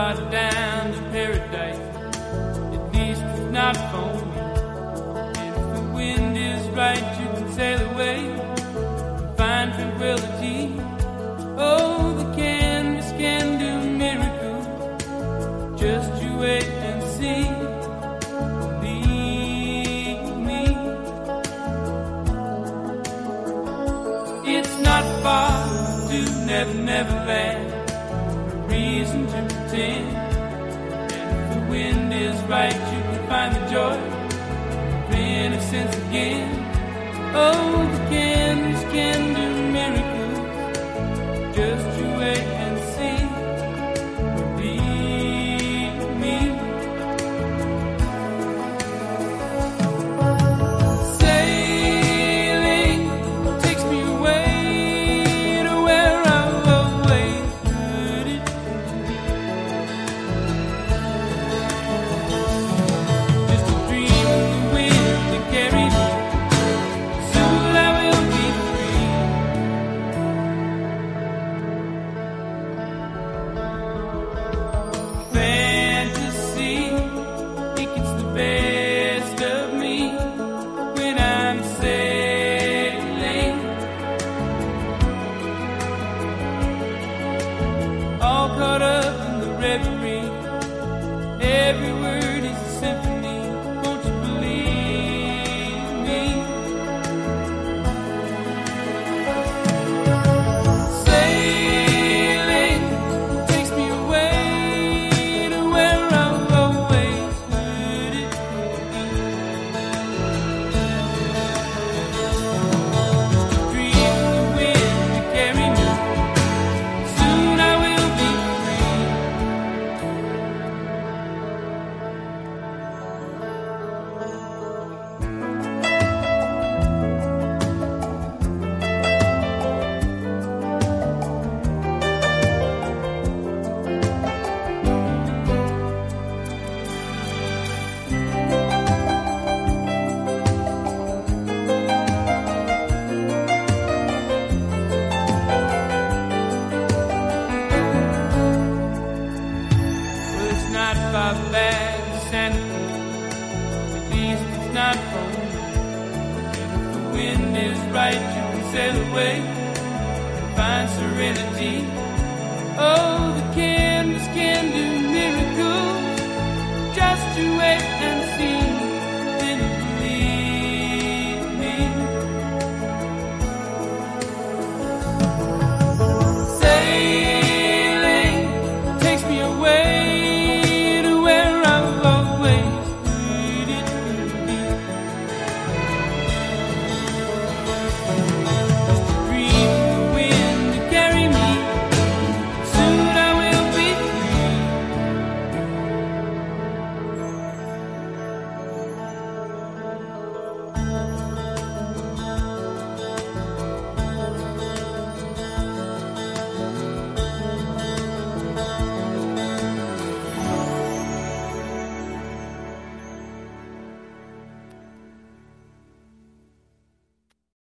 far down to paradise. At least it's not for me. And if the wind is right, you can sail away and find tranquility. Oh, the canvas can do miracles. Just you wait and see. Never Never Land. Reason to pretend. And if the wind is right, you can find the joy of innocence again. Oh, the canvas can do Every not. And if the wind is right, you can sail away find serenity.